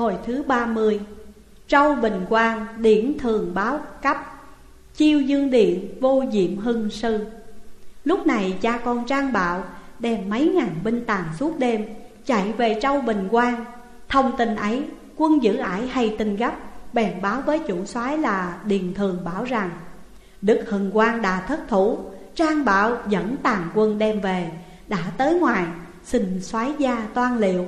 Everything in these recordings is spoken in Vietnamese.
Hồi thứ 30 Trâu Bình Quang điển thường báo cấp, Chiêu dương điện vô diệm hưng sư. Lúc này cha con Trang Bạo đem mấy ngàn binh tàn suốt đêm Chạy về Trâu Bình Quang. Thông tin ấy, quân giữ ải hay tin gấp, Bèn báo với chủ soái là Điền Thường bảo rằng, Đức Hưng Quang đã thất thủ, Trang Bạo dẫn tàn quân đem về, Đã tới ngoài, xin soái gia toan liệu.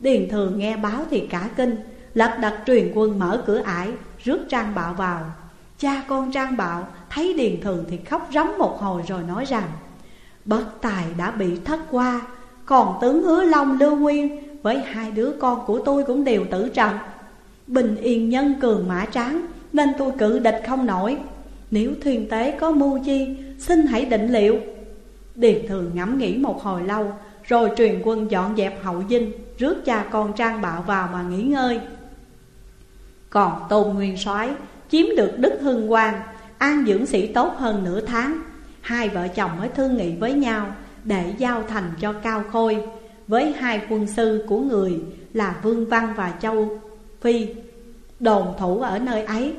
Điền Thường nghe báo thì cả kinh, Lật đặt truyền quân mở cửa ải, Rước Trang Bạo vào. Cha con Trang Bạo thấy Điền Thường thì khóc rắm một hồi rồi nói rằng Bất tài đã bị thất qua, Còn tướng hứa Long Lưu Nguyên, Với hai đứa con của tôi cũng đều tử trận. Bình yên nhân cường mã tráng, Nên tôi cự địch không nổi. Nếu thuyền tế có mưu chi, Xin hãy định liệu. Điền Thường ngẫm nghĩ một hồi lâu, Rồi truyền quân dọn dẹp hậu dinh. Rước cha con Trang Bạo vào mà nghỉ ngơi. Còn Tôn Nguyên soái chiếm được Đức Hưng Quang, An dưỡng sĩ tốt hơn nửa tháng. Hai vợ chồng mới thương nghị với nhau Để giao thành cho Cao Khôi, Với hai quân sư của người là Vương Văn và Châu Phi, Đồn thủ ở nơi ấy.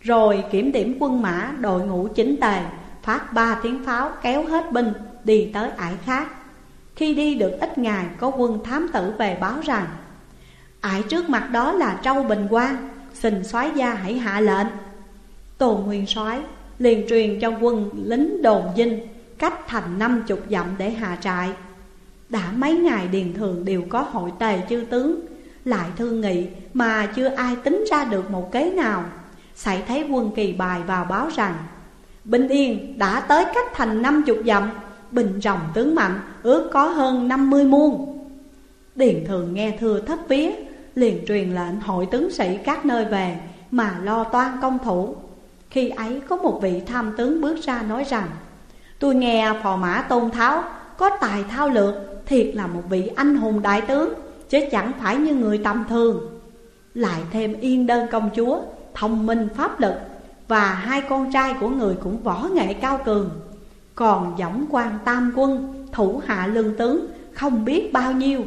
Rồi kiểm điểm quân mã, đội ngũ chính tề Phát ba tiếng pháo kéo hết binh, đi tới ải khác. Khi đi được ít ngày, có quân thám tử về báo rằng, Ải trước mặt đó là trâu Bình Quang, Xin soái gia hãy hạ lệnh. Tôn Nguyên soái liền truyền cho quân lính đồn dinh Cách thành năm chục dặm để hạ trại. Đã mấy ngày điền thường đều có hội tề chư tướng, Lại thương nghị mà chưa ai tính ra được một kế nào. Xảy thấy quân kỳ bài vào báo rằng, Bình Yên đã tới cách thành năm chục dặm Bình rồng tướng mạnh, ước có hơn năm mươi muôn. Điền thường nghe thưa thất vía, Liền truyền lệnh hội tướng sĩ các nơi về Mà lo toan công thủ. Khi ấy có một vị tham tướng bước ra nói rằng, Tôi nghe phò mã tôn tháo, Có tài thao lược, Thiệt là một vị anh hùng đại tướng, Chứ chẳng phải như người tầm thường. Lại thêm yên đơn công chúa, Thông minh pháp lực, Và hai con trai của người cũng võ nghệ cao cường. Còn võng quan tam quân, Thủ hạ lương tướng, Không biết bao nhiêu.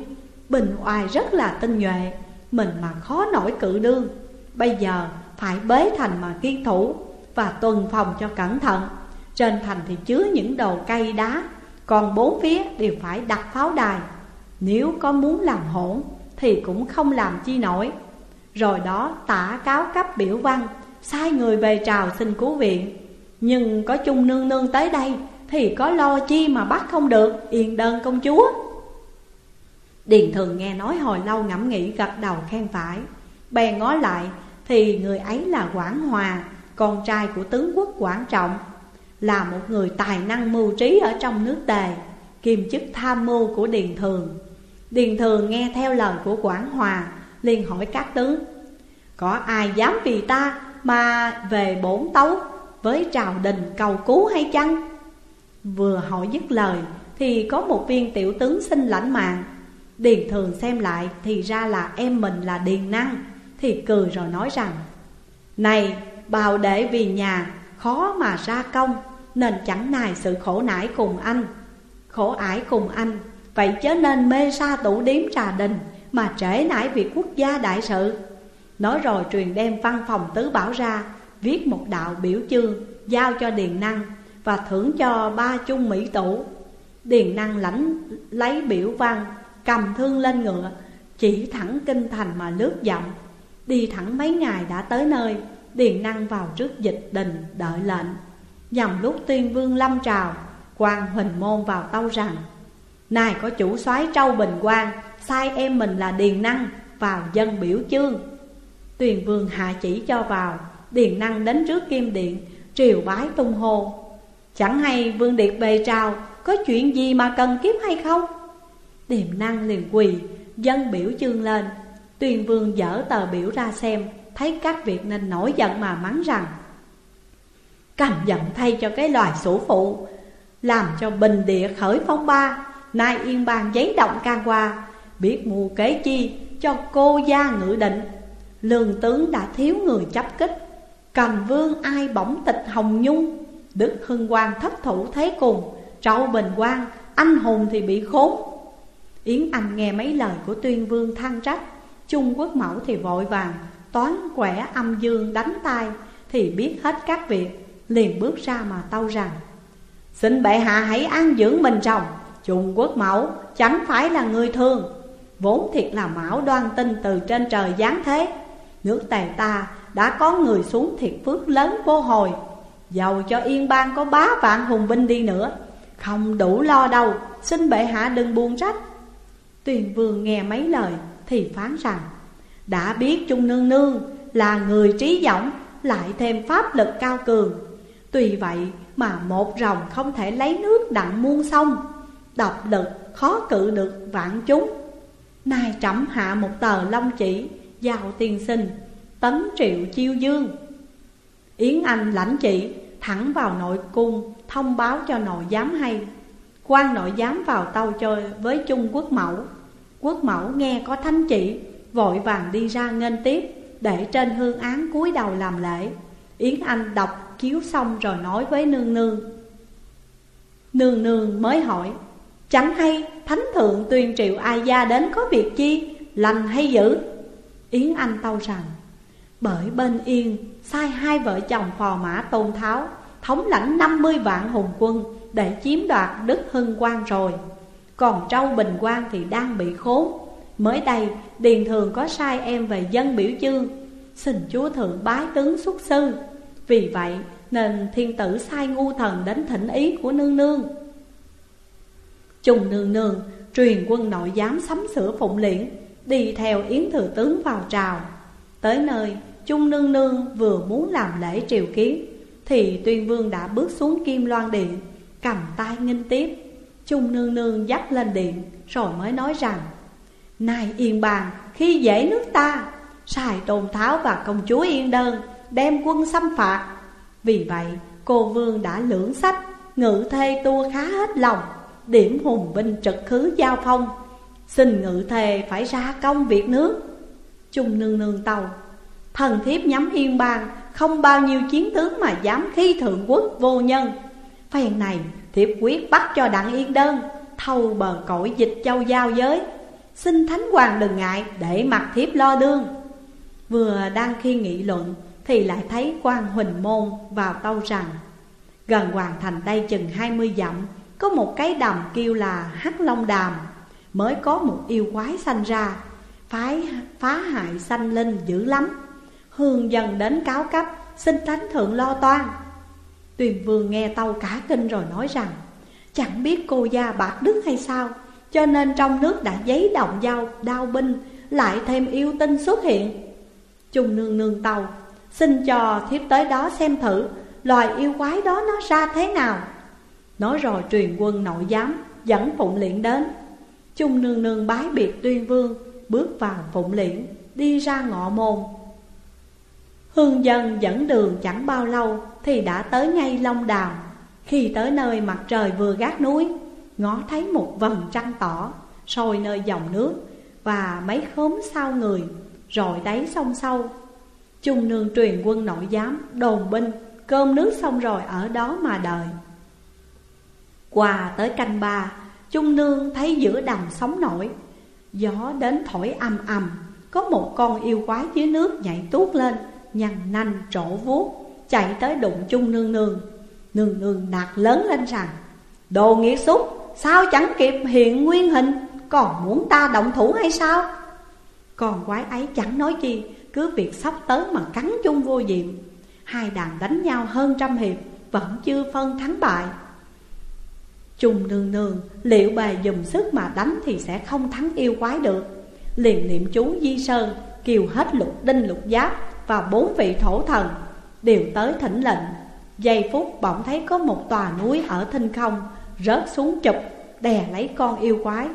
Bình oai rất là tinh nhuệ, Mình mà khó nổi cự đương. Bây giờ phải bế thành mà kiên thủ Và tuần phòng cho cẩn thận. Trên thành thì chứa những đồ cây đá, Còn bốn phía đều phải đặt pháo đài. Nếu có muốn làm hỗn Thì cũng không làm chi nổi. Rồi đó tả cáo cấp biểu văn, Sai người về trào xin cứu viện. Nhưng có chung nương nương tới đây thì có lo chi mà bắt không được, Yên đơn công chúa. Điền thường nghe nói hồi lâu ngẫm nghĩ gật đầu khen phải. Bèn ngó lại, thì người ấy là Quảng Hòa, Con trai của tướng quốc Quảng Trọng, Là một người tài năng mưu trí ở trong nước tề, Kiêm chức tham mưu của Điền Thường. Điền Thường nghe theo lời của Quảng Hòa, liền hỏi các tướng, Có ai dám vì ta mà về bổn tấu Với trào đình cầu cứu hay chăng? Vừa hỏi dứt lời, Thì có một viên tiểu tướng xin lãnh mạng. Điền thường xem lại thì ra là em mình là Điền Năng, Thì cười rồi nói rằng, Này, bào đệ vì nhà, khó mà ra công, Nên chẳng nài sự khổ nải cùng anh. Khổ ải cùng anh, Vậy chớ nên mê sa tủ điếm trà đình Mà trễ nải việc quốc gia đại sự. Nói rồi truyền đem văn phòng tứ bảo ra, Viết một đạo biểu chương Giao cho Điền Năng. Và thưởng cho ba chung mỹ tủ. Điền Năng lãnh, lấy biểu văn, Cầm thương lên ngựa, Chỉ thẳng kinh thành mà lướt dặm Đi thẳng mấy ngày đã tới nơi, Điền năng vào trước dịch đình đợi lệnh. Nhằm lúc tuyên vương lâm trào quan huỳnh môn vào tâu rằng, Này có chủ soái trâu bình quang, Sai em mình là Điền năng, vào dân biểu chương. Tuyền vương hạ chỉ cho vào, Điền năng đến trước kim điện, Triều bái tung hô. Chẳng hay vương điệt về trào Có chuyện gì mà cần kiếp hay không? Điềm năng liền quỳ, Dân biểu chương lên. Tuyền vương dở tờ biểu ra xem, Thấy các việc nên nổi giận mà mắng rằng, Cầm giận thay cho cái loài sổ phụ, Làm cho bình địa khởi phong ba, Nay yên bàn giấy động can qua, Biết mù kế chi cho cô gia ngự định. Lương tướng đã thiếu người chấp kích, Cầm vương ai bỗng tịch hồng nhung Đức hưng quang thất thủ thế cùng, Trâu bình quang, anh hùng thì bị khốn. Yến Anh nghe mấy lời của tuyên vương than trách, Trung Quốc mẫu thì vội vàng, Toán quẻ âm dương đánh tay, Thì biết hết các việc, Liền bước ra mà tâu rằng, Xin bệ hạ hãy an dưỡng mình chồng, Trung Quốc mẫu chẳng phải là người thường, Vốn thiệt là mão đoan tinh từ trên trời giáng thế, Nước tề ta đã có người xuống thiệt phước lớn vô hồi. Dầu cho yên bang có bá vạn hùng binh đi nữa, Không đủ lo đâu, Xin bệ hạ đừng buồn trách. Tuyền vương nghe mấy lời Thì phán rằng, Đã biết Trung Nương Nương là người trí dõng, Lại thêm pháp lực cao cường. Tuy vậy mà một rồng không thể lấy nước đặng muôn sông, Độc lực khó cự được vạn chúng. Nay trẫm hạ một tờ long chỉ, Giao tiền sinh, Tấn triệu chiêu dương. Yến Anh lãnh chỉ thẳng vào nội cung, Thông báo cho nội giám hay. Quan nội giám vào tàu chơi với Trung Quốc Mẫu. Quốc Mẫu nghe có thánh chỉ, Vội vàng đi ra nghênh tiếp, Để trên hương án cúi đầu làm lễ. Yến Anh đọc chiếu xong rồi nói với nương nương. Nương nương mới hỏi, Chẳng hay thánh thượng tuyên triệu ai gia đến có việc chi? Lành hay dữ? Yến Anh tâu rằng, Bởi bên yên sai hai vợ chồng phò mã tôn tháo, Thống lãnh 50 vạn hùng quân Để chiếm đoạt Đức Hưng quan rồi. Còn Trâu Bình quan thì đang bị khốn. Mới đây, Điền Thường có sai em về dân biểu chương. Xin chúa thượng bái tướng xuất sư. Vì vậy, nên thiên tử sai ngu thần đến thỉnh ý của nương nương. Trùng nương nương, truyền quân nội giám sắm sửa phụng liễn Đi theo Yến Thừa Tướng vào trào. Tới nơi Trung nương nương vừa muốn làm lễ triều kiến, Thì tuyên vương đã bước xuống kim loan điện, Cầm tay nghinh tiếp. Trung nương nương dắt lên điện, Rồi mới nói rằng, Này yên bàn khi dễ nước ta Xài tôn tháo và công chúa yên đơn Đem quân xâm phạt Vì vậy, cô vương đã lưỡng sách, Ngự thê tua khá hết lòng, Điểm hùng binh trực khứ giao phong. Xin ngự thề phải ra công việc nước. Trung nương nương tàu Thần thiếp nhắm yên bang, Không bao nhiêu chiến tướng mà dám khi thượng quốc vô nhân. Phen này, thiếp quyết bắt cho đặng yên đơn, Thâu bờ cõi dịch châu giao giới. Xin thánh hoàng đừng ngại để mặt thiếp lo đương. Vừa đang khi nghị luận, Thì lại thấy quan huỳnh môn vào tâu rằng, Gần hoàng thành đây chừng hai mươi dặm, Có một cái đầm kêu là Hắc Long Đàm, Mới có một yêu quái sanh ra, Phái phá hại sanh linh dữ lắm. Hương dần đến cáo cấp, Xin thánh thượng lo toan. Tuyền vương nghe tâu cả kinh rồi nói rằng, Chẳng biết cô gia bạc đức hay sao, Cho nên trong nước đã giấy động dao đao binh, Lại thêm yêu tinh xuất hiện. Trung nương nương tàu Xin cho thiếp tới đó xem thử, Loài yêu quái đó nó ra thế nào? Nói rồi truyền quân nội giám, Dẫn Phụng Liễn đến. Trung nương nương bái biệt tuyên vương, Bước vào Phụng Liễn Đi ra ngọ môn. Hương dân dẫn đường chẳng bao lâu Thì đã tới ngay Long Đàm. Khi tới nơi mặt trời vừa gác núi, Ngó thấy một vầng trăng tỏ Sôi nơi dòng nước Và mấy khóm sao người Rồi đáy sông sâu. Trung nương truyền quân nội giám Đồn binh Cơm nước xong rồi ở đó mà đợi. Qua tới canh ba Trung nương thấy giữa đầm sóng nổi, Gió đến thổi ầm ầm, Có một con yêu quái dưới nước nhảy tuốt lên. Nhằn nanh trổ vuốt, Chạy tới đụng chung nương nương. Nương nương nạt lớn lên rằng, Đồ nghĩa xúc, Sao chẳng kịp hiện nguyên hình? Còn muốn ta động thủ hay sao? Còn quái ấy chẳng nói chi, Cứ việc sắp tới mà cắn chung vô diệm Hai đàn đánh nhau hơn trăm hiệp, Vẫn chưa phân thắng bại. Chung nương nương, Liệu bà dùng sức mà đánh Thì sẽ không thắng yêu quái được. Liền niệm chú di sơn Kiều hết lục đinh lục giáp và bốn vị thổ thần đều tới thỉnh lệnh. Giây phút bỗng thấy có một tòa núi ở thinh không, Rớt xuống chụp, đè lấy con yêu quái.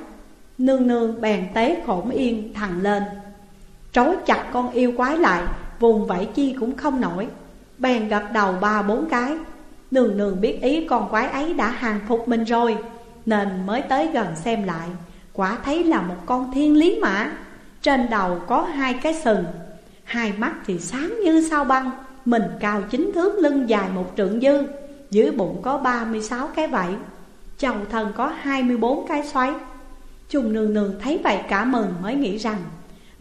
Nương nương bèn tế khổn yên thằng lên. Trói chặt con yêu quái lại, Vùng vẫy chi cũng không nổi. Bèn gật đầu ba bốn cái. Nương nương biết ý con quái ấy đã hàng phục mình rồi, Nên mới tới gần xem lại. Quả thấy là một con thiên lý mã. Trên đầu có hai cái sừng Hai mắt thì sáng như sao băng, Mình cao chính thước, lưng dài một trượng dư, Dưới bụng có 36 cái vảy Chầu thân có 24 cái xoáy. Trùng nương nương thấy vậy cả mừng mới nghĩ rằng,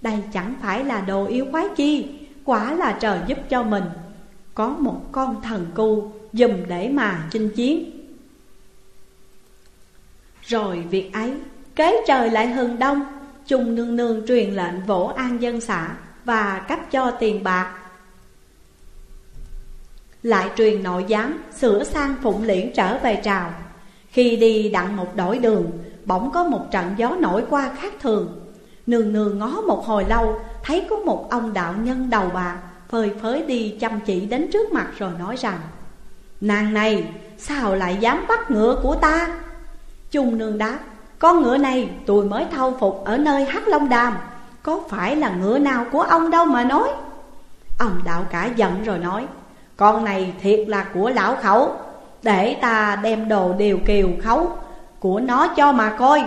Đây chẳng phải là đồ yêu quái chi, Quả là trời giúp cho mình. Có một con thần cu Dùm để mà chinh chiến. Rồi việc ấy, Kế trời lại hừng đông, Trùng nương nương truyền lệnh vỗ an dân xã. Và cấp cho tiền bạc. Lại truyền nội giám Sửa sang phụng liễn trở về trào. Khi đi đặng một đổi đường, Bỗng có một trận gió nổi qua khác thường. Nương nương ngó một hồi lâu, Thấy có một ông đạo nhân đầu bạc, Phơi phới đi chăm chỉ đến trước mặt rồi nói rằng, Nàng này, sao lại dám bắt ngựa của ta? Trung nương đáp Con ngựa này, tôi mới thâu phục ở nơi Hắc Long Đàm. Có phải là ngựa nào của ông đâu mà nói? Ông đạo cả giận rồi nói, Con này thiệt là của lão khẩu. Để ta đem đồ điều kiều khấu Của nó cho mà coi.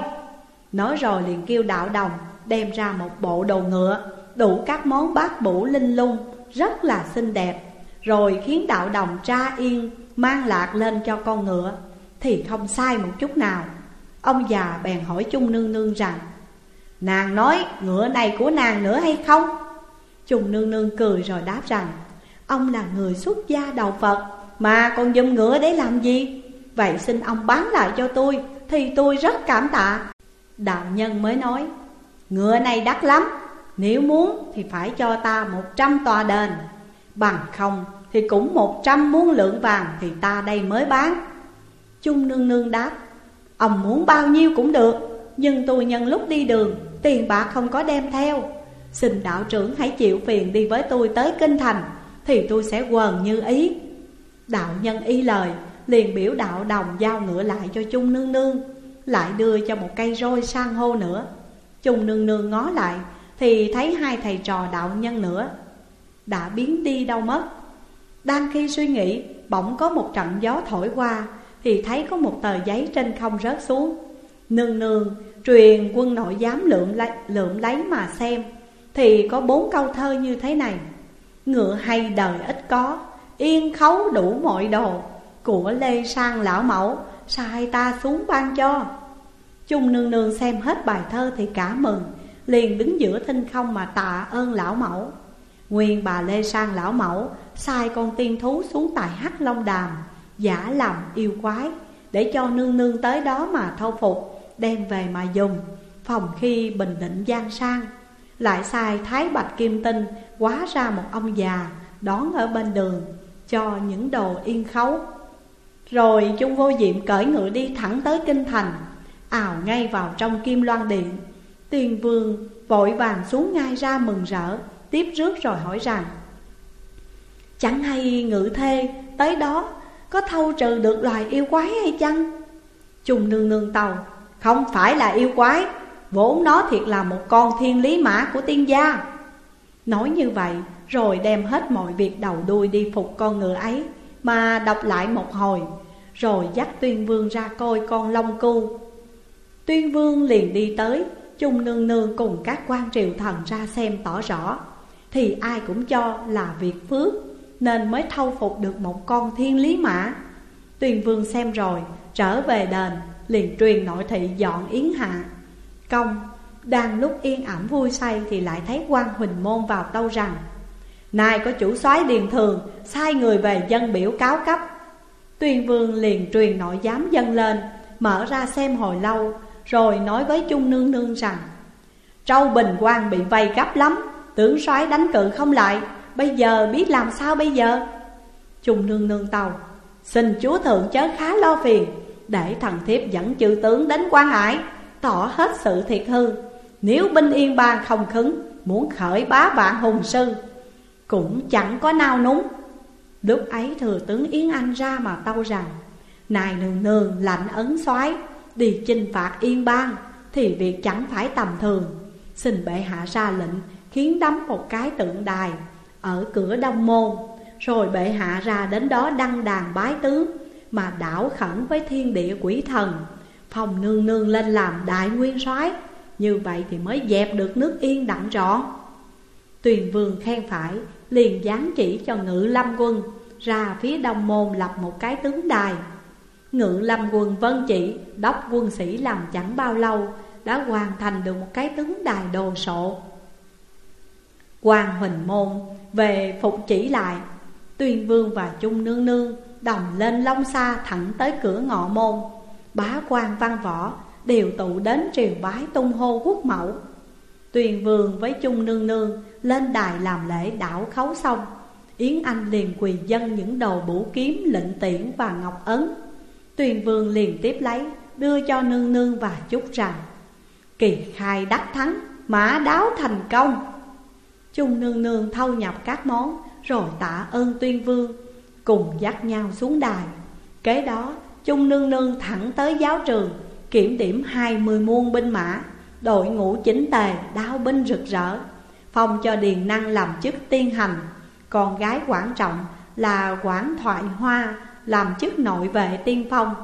Nói rồi liền kêu đạo đồng Đem ra một bộ đồ ngựa, Đủ các món bát bủ linh lung, Rất là xinh đẹp. Rồi khiến đạo đồng tra yên, Mang lạc lên cho con ngựa. Thì không sai một chút nào. Ông già bèn hỏi chung nương nương rằng Nàng nói, ngựa này của nàng nữa hay không? Trùng nương nương cười rồi đáp rằng, Ông là người xuất gia đầu Phật, Mà còn dùm ngựa để làm gì? Vậy xin ông bán lại cho tôi, Thì tôi rất cảm tạ Đạo nhân mới nói, Ngựa này đắt lắm, Nếu muốn thì phải cho ta một trăm tòa đền, Bằng không thì cũng một trăm muôn lượng vàng Thì ta đây mới bán Chung nương nương đáp, Ông muốn bao nhiêu cũng được, Nhưng tôi nhân lúc đi đường Tiền bạc không có đem theo. Xin đạo trưởng hãy chịu phiền đi với tôi tới Kinh Thành, Thì tôi sẽ quần như ý. Đạo nhân y lời, Liền biểu đạo đồng giao ngựa lại cho chung nương nương, Lại đưa cho một cây roi sang hô nữa. Chung nương nương ngó lại, Thì thấy hai thầy trò đạo nhân nữa. Đã biến đi đâu mất? Đang khi suy nghĩ, Bỗng có một trận gió thổi qua, Thì thấy có một tờ giấy trên không rớt xuống. Nương nương truyền quân nội giám lượm lấy, lượm lấy mà xem Thì có bốn câu thơ như thế này. Ngựa hay đời ít có Yên khấu đủ mọi đồ Của Lê Sang lão mẫu Sai ta xuống ban cho. Chung nương nương xem hết bài thơ thì cả mừng Liền đứng giữa thinh không mà tạ ơn lão mẫu. Nguyên bà Lê Sang lão mẫu Sai con tiên thú xuống tại Hắc Long Đàm Giả làm yêu quái Để cho nương nương tới đó mà thâu phục. Đem về mà dùng, Phòng khi bình định gian sang. Lại sai Thái Bạch Kim Tinh Quá ra một ông già Đón ở bên đường, Cho những đồ yên khấu. Rồi Chung vô diệm cởi ngựa đi thẳng tới Kinh Thành, ào ngay vào trong kim loan điện. Tiền vương vội vàng xuống ngay ra mừng rỡ, Tiếp rước rồi hỏi rằng, Chẳng hay ngự thê tới đó Có thâu trừ được loài yêu quái hay chăng? Trùng nương nương tàu không phải là yêu quái, Vốn nó thiệt là một con thiên lý mã của tiên gia. Nói như vậy, rồi đem hết mọi việc đầu đuôi đi phục con ngựa ấy, Mà đọc lại một hồi, Rồi dắt tuyên vương ra coi con long cu. Tuyên vương liền đi tới, Chung nương nương cùng các quan triều thần ra xem tỏ rõ. Thì ai cũng cho là việc phước, Nên mới thâu phục được một con thiên lý mã. Tuyên vương xem rồi, trở về đền Liền truyền nội thị dọn yến hạ. Công, đang lúc yên ẩm vui say Thì lại thấy quan huỳnh môn vào tâu rằng, Nay có chủ soái điền thường, Sai người về dân biểu cáo cấp. Tuyên vương liền truyền nội giám dân lên, Mở ra xem hồi lâu, rồi nói với Trung Nương Nương rằng, Trâu Bình Quang bị vây gấp lắm, Tướng soái đánh cự không lại, Bây giờ biết làm sao bây giờ? Trung Nương Nương tàu, Xin chúa thượng chớ khá lo phiền. Để thần thiếp dẫn chư tướng đến quan hải, Tỏ hết sự thiệt hư. Nếu binh yên bang không khứng Muốn khởi bá vạn hùng sư, Cũng chẳng có nao núng. Lúc ấy thừa tướng Yến Anh ra mà tâu rằng, Này nương nương, lạnh ấn soái, đi chinh phạt yên bang Thì việc chẳng phải tầm thường. Xin bệ hạ ra lệnh, khiến đắm một cái tượng đài Ở cửa đông môn, Rồi bệ hạ ra đến đó đăng đàn bái tướng. Mà đảo khẩn với thiên địa quỷ thần. Phòng nương nương lên làm đại nguyên soái, Như vậy thì mới dẹp được nước yên đặng trọn Tuyền vương khen phải, Liền giáng chỉ cho ngự lâm quân, Ra phía đông môn lập một cái tướng đài. Ngự lâm quân vân chỉ, Đốc quân sĩ làm chẳng bao lâu, Đã hoàn thành được một cái tướng đài đồ sộ. Quan huỳnh môn về phục chỉ lại Tuyên vương và chung nương nương đồng lên long xa thẳng tới cửa ngọ môn. Bá quan văn võ đều tụ đến triều bái tung hô quốc mẫu. Tuyền vương với chung nương nương lên đài làm lễ đảo khấu xong Yến Anh liền quỳ dân những đầu bủ kiếm lệnh tiễn và ngọc ấn. Tuyền vương liền tiếp lấy đưa cho nương nương và chúc rằng Kỳ khai đắc thắng, mã đáo thành công. Chung nương nương thâu nhập các món rồi tạ ơn tuyên vương. Cùng dắt nhau xuống đài. Kế đó, Chung nương nương thẳng tới giáo trường, Kiểm điểm hai mươi muôn binh mã, Đội ngũ chính tề đao binh rực rỡ, Phong cho Điền Năng làm chức tiên hành. Con gái quản trọng là quản thoại hoa Làm chức nội vệ tiên phong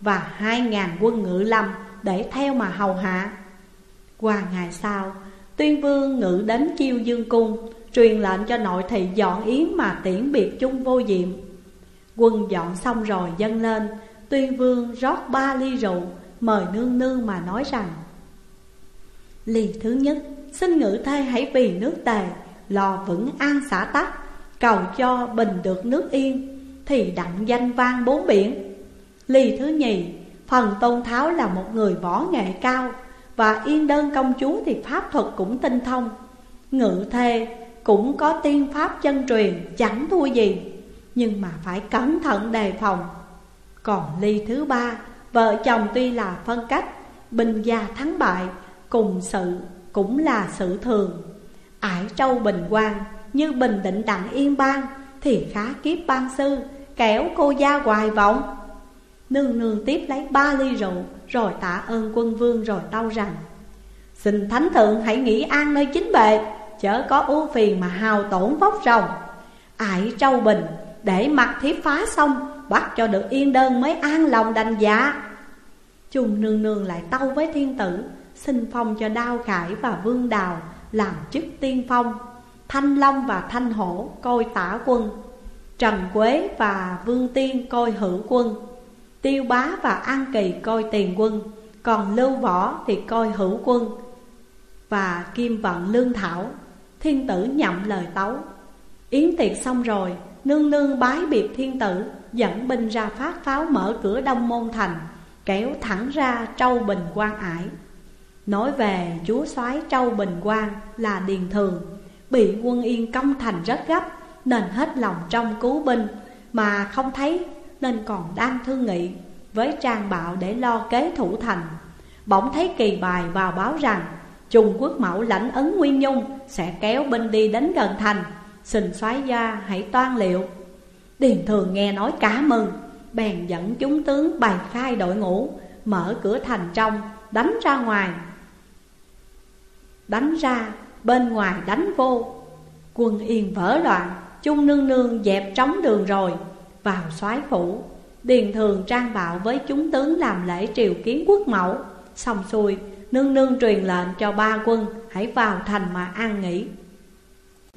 Và hai ngàn quân ngự lâm để theo mà hầu hạ. Qua ngày sau, Tuyên vương ngự đến chiêu dương cung, Truyền lệnh cho nội thị dọn yến mà tiễn biệt chung vô diệm Quân dọn xong rồi dâng lên. Tuyên vương rót ba ly rượu, Mời nương nương mà nói rằng, Ly thứ nhất, Xin ngự thê hãy vì nước tề, Lò vững an xã tắc, Cầu cho bình được nước yên, Thì đặng danh vang bốn biển. Ly thứ nhì, Phần tôn tháo là một người võ nghệ cao, Và yên đơn công chúa thì pháp thuật cũng tinh thông. Ngự thê cũng có tiên pháp chân truyền, chẳng thua gì. Nhưng mà phải cẩn thận đề phòng. Còn ly thứ ba, Vợ chồng tuy là phân cách, Bình gia thắng bại, Cùng sự cũng là sự thường. Ải trâu bình quang, Như bình định đặng yên bang, Thì khá kiếp ban sư Kẻo cô gia hoài vọng. Nương nương tiếp lấy ba ly rượu, Rồi tạ ơn quân vương rồi tâu rằng, Xin thánh thượng hãy nghĩ an nơi chính bệ, Chớ có ưu phiền mà hào tổn vóc rồng. Ải trâu bình để mặt thiếp phá xong, Bắt cho được yên đơn mới an lòng đành dạ. Chung nương nương lại tâu với thiên tử, Xin phong cho Đao Khải và Vương Đào Làm chức tiên phong, Thanh Long và Thanh Hổ coi tả quân, Trần Quế và Vương Tiên coi hữu quân, Tiêu Bá và An Kỳ coi tiền quân, Còn Lưu Võ thì coi hữu quân Và Kim Vận Lương Thảo. Thiên tử nhậm lời tấu. Yến tiệc xong rồi Nương nương bái biệt thiên tử, Dẫn binh ra phát pháo mở cửa đông môn thành, Kéo thẳng ra trâu bình quan ải. Nói về chúa soái trâu bình quan là điền thường, Bị quân yên công thành rất gấp, Nên hết lòng trong cứu binh, Mà không thấy nên còn đang thương nghị Với trang bạo để lo kế thủ thành. Bỗng thấy kỳ bài vào báo rằng, Trung Quốc mẫu lãnh ấn Nguyên Nhung Sẽ kéo binh đi đến gần thành. Xin soái gia, hãy toan liệu. Điền thường nghe nói cả mừng, Bèn dẫn chúng tướng bày khai đội ngũ, Mở cửa thành trong, Đánh ra ngoài. Đánh ra, Bên ngoài đánh vô. Quân yên vỡ loạn Trung nương nương dẹp trống đường rồi. Vào soái phủ, Điền thường trang bạo với chúng tướng làm lễ triều kiến quốc mẫu. Xong xuôi, Nương nương truyền lệnh cho ba quân, Hãy vào thành mà an nghỉ.